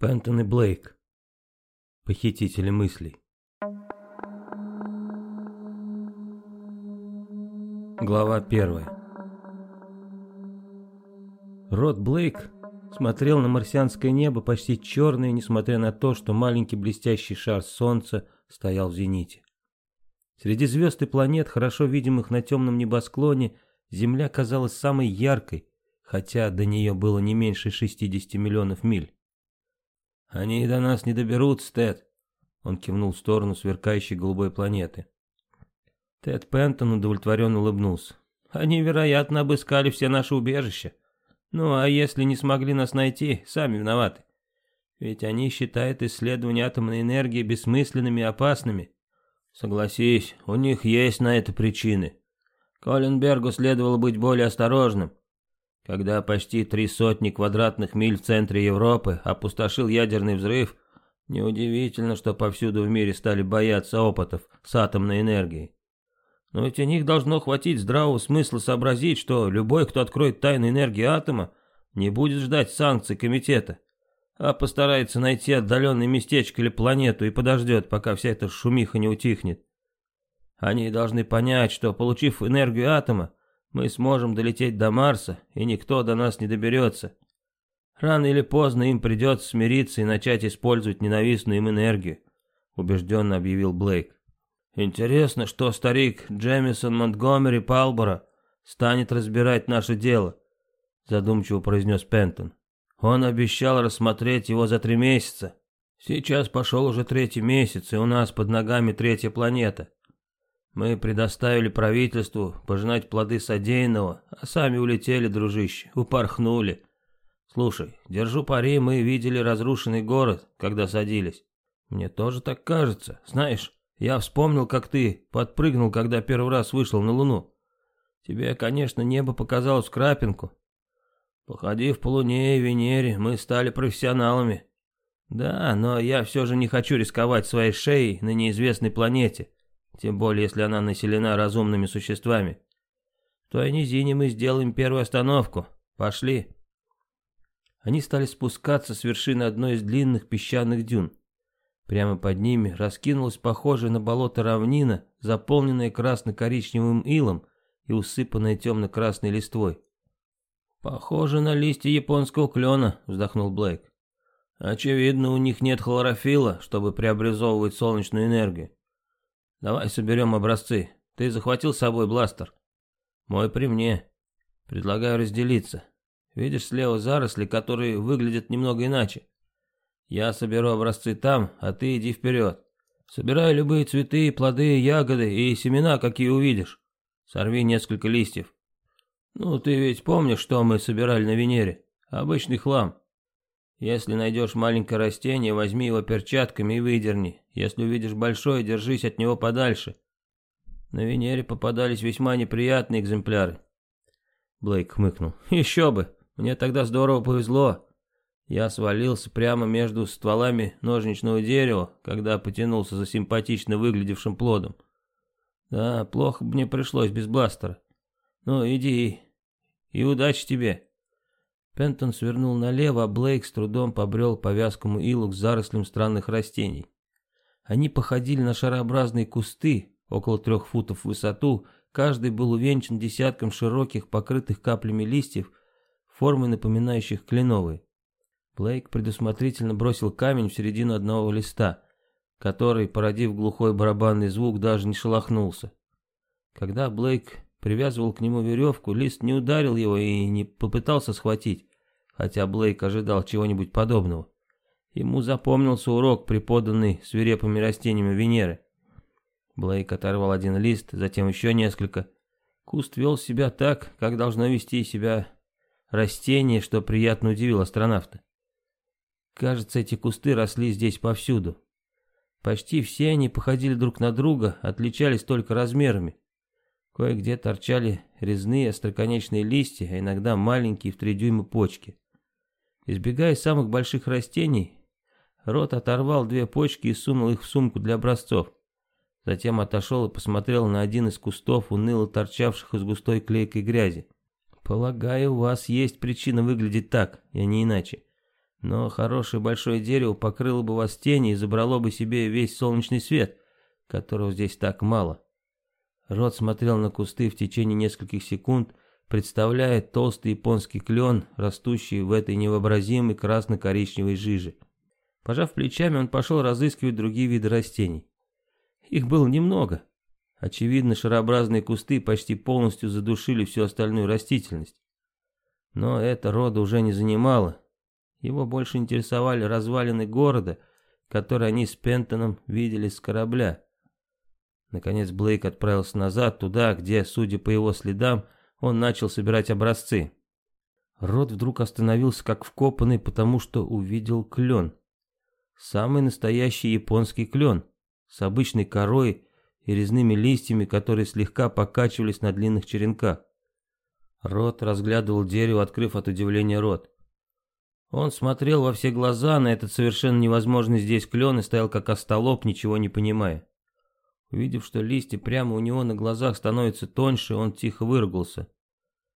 Пентон и Блейк. Похитители мыслей. Глава первая. Рот Блейк смотрел на марсианское небо почти черное, несмотря на то, что маленький блестящий шар Солнца стоял в зените. Среди звезд и планет, хорошо видимых на темном небосклоне, Земля казалась самой яркой, хотя до нее было не меньше 60 миллионов миль. «Они до нас не доберутся, Тед», — он кивнул в сторону сверкающей голубой планеты. Тед Пентон удовлетворенно улыбнулся. «Они, вероятно, обыскали все наши убежища. Ну, а если не смогли нас найти, сами виноваты. Ведь они считают исследования атомной энергии бессмысленными и опасными. Согласись, у них есть на это причины. Коленбергу следовало быть более осторожным. Когда почти три сотни квадратных миль в центре Европы опустошил ядерный взрыв, неудивительно, что повсюду в мире стали бояться опытов с атомной энергией. Но ведь у них должно хватить здравого смысла сообразить, что любой, кто откроет тайну энергии атома, не будет ждать санкций комитета, а постарается найти отдаленное местечко или планету и подождет, пока вся эта шумиха не утихнет. Они должны понять, что, получив энергию атома, мы сможем долететь до Марса, и никто до нас не доберется. Рано или поздно им придется смириться и начать использовать ненавистную им энергию, убежденно объявил Блейк. Интересно, что старик Джемисон Монтгомери Палбора станет разбирать наше дело, задумчиво произнес Пентон. Он обещал рассмотреть его за три месяца. Сейчас пошел уже третий месяц, и у нас под ногами третья планета. Мы предоставили правительству пожинать плоды содеянного, а сами улетели, дружище, упорхнули. Слушай, держу пари, мы видели разрушенный город, когда садились. Мне тоже так кажется. Знаешь, я вспомнил, как ты подпрыгнул, когда первый раз вышел на Луну. Тебе, конечно, небо показалось крапинку. Походив по Луне и Венере, мы стали профессионалами. Да, но я все же не хочу рисковать своей шеей на неизвестной планете тем более если она населена разумными существами. В той низине мы сделаем первую остановку. Пошли. Они стали спускаться с вершины одной из длинных песчаных дюн. Прямо под ними раскинулась похожая на болото равнина, заполненная красно-коричневым илом и усыпанная темно-красной листвой. «Похоже на листья японского клена», — вздохнул Блейк. «Очевидно, у них нет хлорофила, чтобы преобразовывать солнечную энергию. Давай соберем образцы. Ты захватил с собой бластер? Мой при мне. Предлагаю разделиться. Видишь слева заросли, которые выглядят немного иначе. Я соберу образцы там, а ты иди вперед. Собирай любые цветы, плоды, ягоды и семена, какие увидишь. Сорви несколько листьев. Ну, ты ведь помнишь, что мы собирали на Венере? Обычный хлам. Если найдешь маленькое растение, возьми его перчатками и выдерни. Если увидишь большое, держись от него подальше. На Венере попадались весьма неприятные экземпляры. Блейк хмыкнул. Еще бы, мне тогда здорово повезло. Я свалился прямо между стволами ножничного дерева, когда потянулся за симпатично выглядевшим плодом. Да, плохо бы мне пришлось без бластера. Ну, иди и удачи тебе. Пентон свернул налево, а Блейк с трудом побрел по вязкому илу к зарослям странных растений. Они походили на шарообразные кусты, около трех футов в высоту, каждый был увенчан десятком широких, покрытых каплями листьев, формы напоминающих кленовые. Блейк предусмотрительно бросил камень в середину одного листа, который, породив глухой барабанный звук, даже не шелохнулся. Когда Блейк привязывал к нему веревку, лист не ударил его и не попытался схватить, хотя Блейк ожидал чего-нибудь подобного. Ему запомнился урок, преподанный свирепыми растениями Венеры. Блейк оторвал один лист, затем еще несколько. Куст вел себя так, как должно вести себя растение, что приятно удивило астронавта. Кажется, эти кусты росли здесь повсюду. Почти все они походили друг на друга, отличались только размерами. Кое-где торчали резные остроконечные листья, а иногда маленькие в три дюйма почки. Избегая самых больших растений, Рот оторвал две почки и сунул их в сумку для образцов. Затем отошел и посмотрел на один из кустов, уныло торчавших из густой клейкой грязи. «Полагаю, у вас есть причина выглядеть так, а не иначе. Но хорошее большое дерево покрыло бы вас тени и забрало бы себе весь солнечный свет, которого здесь так мало. Рот смотрел на кусты в течение нескольких секунд, представляя толстый японский клен, растущий в этой невообразимой красно-коричневой жиже. Пожав плечами, он пошел разыскивать другие виды растений. Их было немного. Очевидно, шарообразные кусты почти полностью задушили всю остальную растительность. Но это рода уже не занимало. Его больше интересовали развалины города, которые они с Пентоном видели с корабля. Наконец Блейк отправился назад, туда, где, судя по его следам, он начал собирать образцы. Рот вдруг остановился как вкопанный, потому что увидел клен. Самый настоящий японский клен, с обычной корой и резными листьями, которые слегка покачивались на длинных черенках. Рот разглядывал дерево, открыв от удивления рот. Он смотрел во все глаза на этот совершенно невозможный здесь клен и стоял как остолоп, ничего не понимая. Увидев, что листья прямо у него на глазах становятся тоньше, он тихо выругался.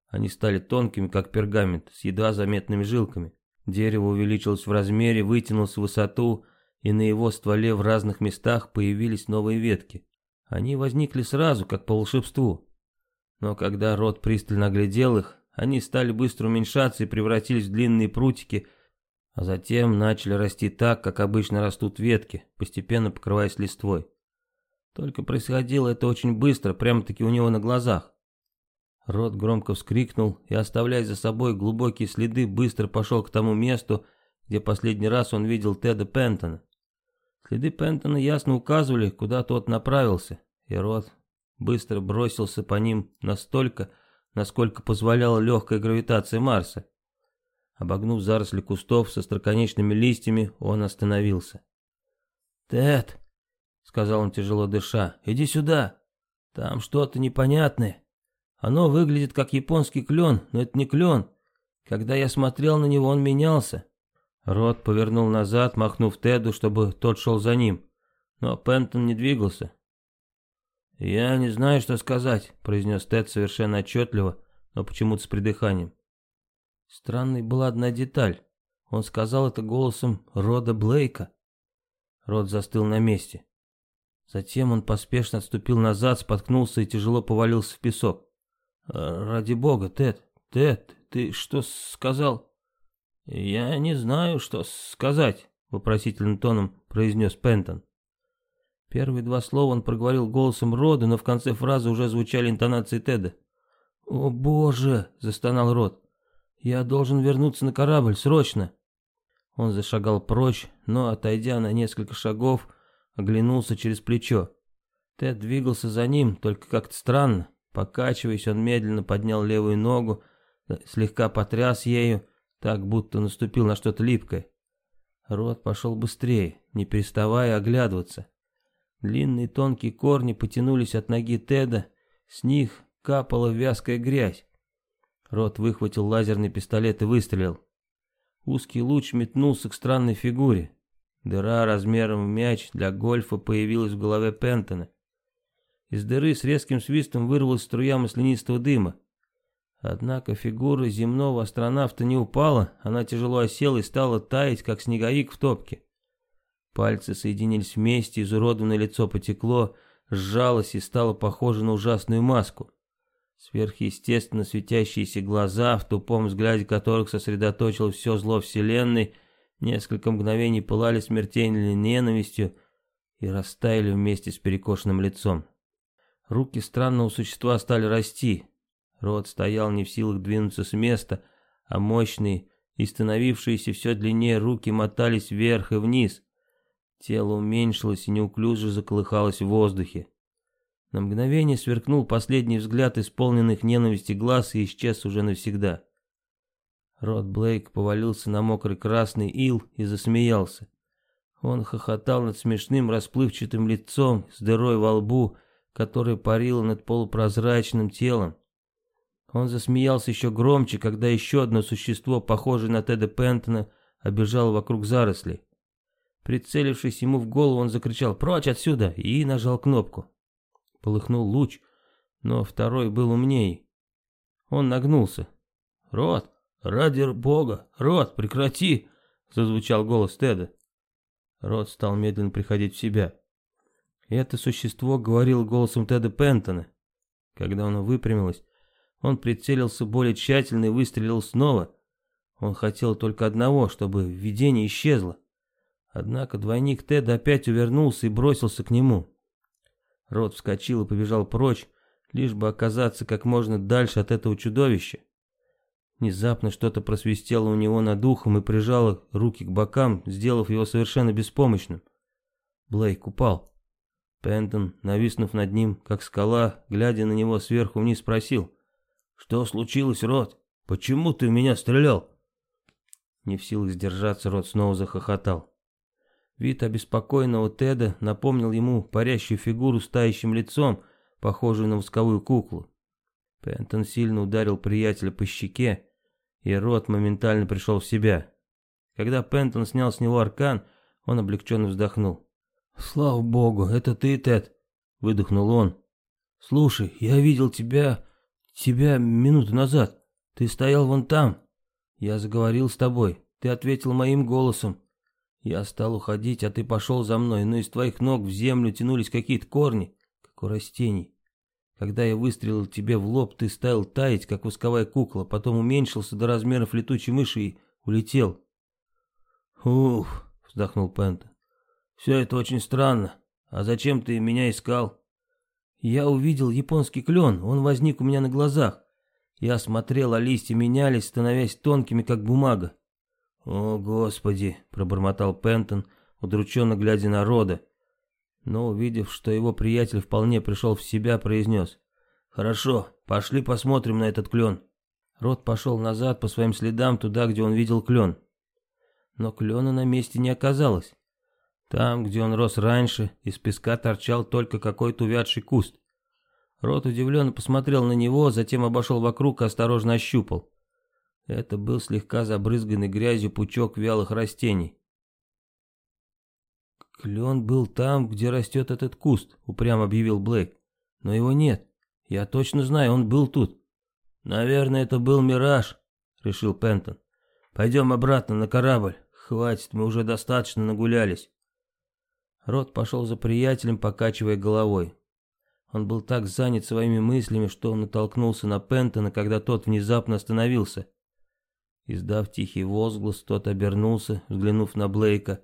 Они стали тонкими, как пергамент, с едва заметными жилками. Дерево увеличилось в размере, вытянулось в высоту, и на его стволе в разных местах появились новые ветки. Они возникли сразу, как по волшебству. Но когда рот пристально оглядел их, они стали быстро уменьшаться и превратились в длинные прутики, а затем начали расти так, как обычно растут ветки, постепенно покрываясь листвой. Только происходило это очень быстро, прямо-таки у него на глазах. Рот громко вскрикнул и, оставляя за собой глубокие следы, быстро пошел к тому месту, где последний раз он видел Теда Пентона. Следы Пентона ясно указывали, куда тот направился, и Рот быстро бросился по ним настолько, насколько позволяла легкая гравитация Марса. Обогнув заросли кустов со строконечными листьями, он остановился. «Тед!» — сказал он тяжело дыша. «Иди сюда. Там что-то непонятное. Оно выглядит как японский клен, но это не клен. Когда я смотрел на него, он менялся». Рот повернул назад, махнув Теду, чтобы тот шел за ним. Но Пентон не двигался. «Я не знаю, что сказать», — произнес Тед совершенно отчетливо, но почему-то с придыханием. Странной была одна деталь. Он сказал это голосом Рода Блейка. Род застыл на месте. Затем он поспешно отступил назад, споткнулся и тяжело повалился в песок. «А, «Ради бога, Тед, Тед, ты что сказал?» «Я не знаю, что сказать», — вопросительным тоном произнес Пентон. Первые два слова он проговорил голосом Рода, но в конце фразы уже звучали интонации Теда. «О боже!» — застонал Род. «Я должен вернуться на корабль, срочно!» Он зашагал прочь, но, отойдя на несколько шагов, оглянулся через плечо. Тед двигался за ним, только как-то странно. Покачиваясь, он медленно поднял левую ногу, слегка потряс ею, так будто наступил на что-то липкое. Рот пошел быстрее, не переставая оглядываться. Длинные тонкие корни потянулись от ноги Теда, с них капала вязкая грязь. Рот выхватил лазерный пистолет и выстрелил. Узкий луч метнулся к странной фигуре. Дыра размером в мяч для гольфа появилась в голове Пентона. Из дыры с резким свистом вырвалась струя маслянистого дыма. Однако фигура земного астронавта не упала, она тяжело осела и стала таять, как снеговик в топке. Пальцы соединились вместе, изуродованное лицо потекло, сжалось и стало похоже на ужасную маску. Сверхъестественно светящиеся глаза, в тупом взгляде которых сосредоточилось все зло Вселенной, Несколько мгновений пылали смертельной ненавистью и растаяли вместе с перекошенным лицом. Руки странного существа стали расти. Рот стоял не в силах двинуться с места, а мощные и становившиеся все длиннее руки мотались вверх и вниз. Тело уменьшилось и неуклюже заколыхалось в воздухе. На мгновение сверкнул последний взгляд исполненных ненависти глаз и исчез уже навсегда. Рот Блейк повалился на мокрый красный ил и засмеялся. Он хохотал над смешным расплывчатым лицом с дырой во лбу, которая парила над полупрозрачным телом. Он засмеялся еще громче, когда еще одно существо, похожее на Теда Пентона, обежало вокруг зарослей. Прицелившись ему в голову, он закричал «Прочь отсюда!» и нажал кнопку. Полыхнул луч, но второй был умнее. Он нагнулся. «Рот, «Ради бога, Рот, прекрати!» — зазвучал голос Теда. Рот стал медленно приходить в себя. Это существо говорило голосом Теда Пентона. Когда оно выпрямилось, он прицелился более тщательно и выстрелил снова. Он хотел только одного, чтобы видение исчезло. Однако двойник Теда опять увернулся и бросился к нему. Рот вскочил и побежал прочь, лишь бы оказаться как можно дальше от этого чудовища. Внезапно что-то просвистело у него над ухом и прижало руки к бокам, сделав его совершенно беспомощным. Блейк упал. Пентон, нависнув над ним, как скала, глядя на него сверху вниз, спросил. «Что случилось, Рот? Почему ты в меня стрелял?» Не в силах сдержаться, Рот снова захохотал. Вид обеспокоенного Теда напомнил ему парящую фигуру с тающим лицом, похожую на восковую куклу. Пентон сильно ударил приятеля по щеке, и Рот моментально пришел в себя. Когда Пентон снял с него аркан, он облегченно вздохнул. «Слава богу, это ты, Тед!» — выдохнул он. «Слушай, я видел тебя... тебя минуту назад. Ты стоял вон там. Я заговорил с тобой. Ты ответил моим голосом. Я стал уходить, а ты пошел за мной, но из твоих ног в землю тянулись какие-то корни, как у растений. Когда я выстрелил тебе в лоб, ты стал таять, как восковая кукла, потом уменьшился до размеров летучей мыши и улетел. «Уф», — вздохнул Пента. «Все это очень странно. А зачем ты меня искал?» «Я увидел японский клен, он возник у меня на глазах. Я смотрел, а листья менялись, становясь тонкими, как бумага. «О, Господи!» — пробормотал Пентон, удрученно глядя на Рода. Но, увидев, что его приятель вполне пришел в себя, произнес. «Хорошо, пошли посмотрим на этот клен». Род пошел назад по своим следам туда, где он видел клен. Но клена на месте не оказалось. Там, где он рос раньше, из песка торчал только какой-то увядший куст. Рот удивленно посмотрел на него, затем обошел вокруг и осторожно ощупал. Это был слегка забрызганный грязью пучок вялых растений. «Клен был там, где растет этот куст», — упрямо объявил Блейк. «Но его нет. Я точно знаю, он был тут». «Наверное, это был мираж», — решил Пентон. «Пойдем обратно на корабль. Хватит, мы уже достаточно нагулялись». Рот пошел за приятелем, покачивая головой. Он был так занят своими мыслями, что он натолкнулся на Пентона, когда тот внезапно остановился. Издав тихий возглас, тот обернулся, взглянув на Блейка,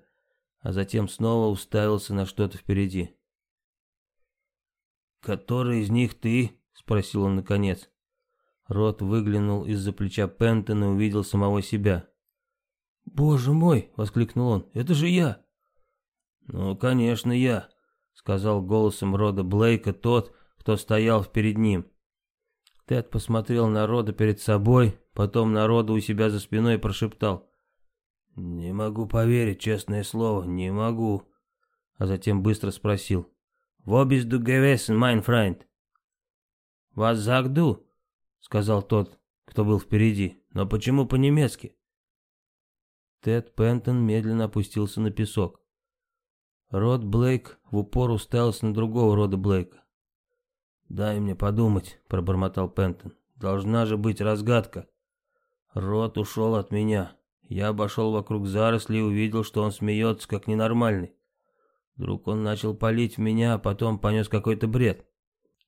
а затем снова уставился на что-то впереди. «Который из них ты?» — спросил он наконец. Рот выглянул из-за плеча Пентона и увидел самого себя. «Боже мой!» — воскликнул он. «Это же я!» «Ну, конечно, я!» — сказал голосом рода Блейка тот, кто стоял перед ним. Тед посмотрел на рода перед собой, потом народу у себя за спиной прошептал. «Не могу поверить, честное слово, не могу». А затем быстро спросил. «Wo bist du gewesen, mein Freund?» «Was sagst du?» сказал тот, кто был впереди. «Но почему по-немецки?» Тед Пентон медленно опустился на песок. Род Блейк в упор уставился на другого рода Блейка. «Дай мне подумать», — пробормотал Пентон. «Должна же быть разгадка». Рот ушел от меня. Я обошел вокруг заросли и увидел, что он смеется, как ненормальный. Вдруг он начал палить в меня, а потом понес какой-то бред.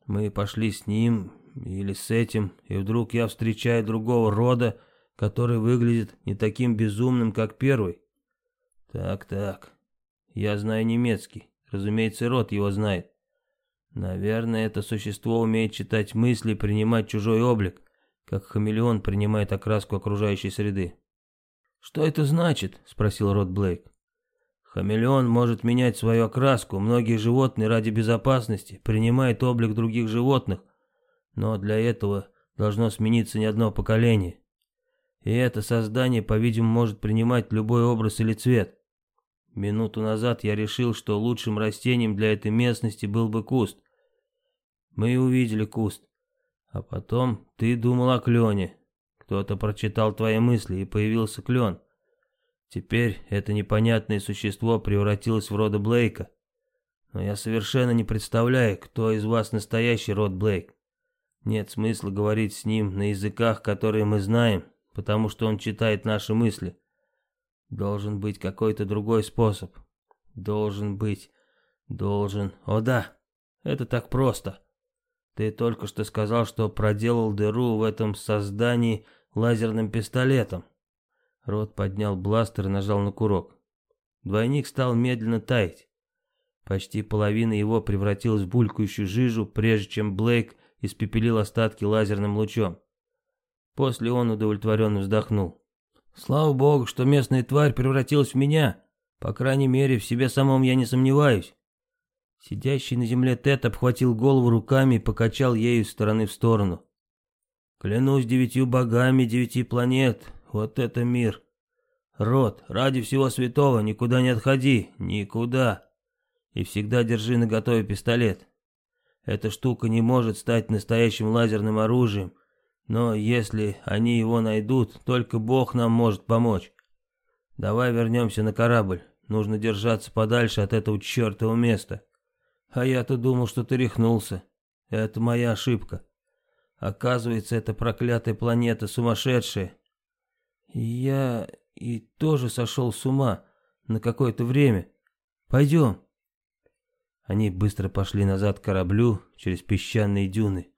Мы пошли с ним или с этим, и вдруг я встречаю другого рода, который выглядит не таким безумным, как первый. Так-так, я знаю немецкий, разумеется, род его знает. Наверное, это существо умеет читать мысли и принимать чужой облик как хамелеон принимает окраску окружающей среды. «Что это значит?» — спросил Рот Блейк. «Хамелеон может менять свою окраску, многие животные ради безопасности принимают облик других животных, но для этого должно смениться не одно поколение. И это создание, по-видимому, может принимать любой образ или цвет. Минуту назад я решил, что лучшим растением для этой местности был бы куст. Мы увидели куст. А потом ты думал о клене. Кто-то прочитал твои мысли, и появился клен. Теперь это непонятное существо превратилось в рода Блейка. Но я совершенно не представляю, кто из вас настоящий род Блейк. Нет смысла говорить с ним на языках, которые мы знаем, потому что он читает наши мысли. Должен быть какой-то другой способ. Должен быть. Должен. О да, это так просто. Ты только что сказал, что проделал дыру в этом создании лазерным пистолетом. Рот поднял бластер и нажал на курок. Двойник стал медленно таять. Почти половина его превратилась в булькающую жижу, прежде чем Блейк испепелил остатки лазерным лучом. После он удовлетворенно вздохнул. «Слава богу, что местная тварь превратилась в меня. По крайней мере, в себе самом я не сомневаюсь». Сидящий на земле Тед обхватил голову руками и покачал ею из стороны в сторону. «Клянусь девятью богами девяти планет, вот это мир. Рот, ради всего святого, никуда не отходи, никуда. И всегда держи наготове пистолет. Эта штука не может стать настоящим лазерным оружием, но если они его найдут, только Бог нам может помочь. Давай вернемся на корабль. Нужно держаться подальше от этого чертового места. А я-то думал, что ты рехнулся. Это моя ошибка. Оказывается, эта проклятая планета сумасшедшая. Я и тоже сошел с ума на какое-то время. Пойдем. Они быстро пошли назад к кораблю через песчаные дюны.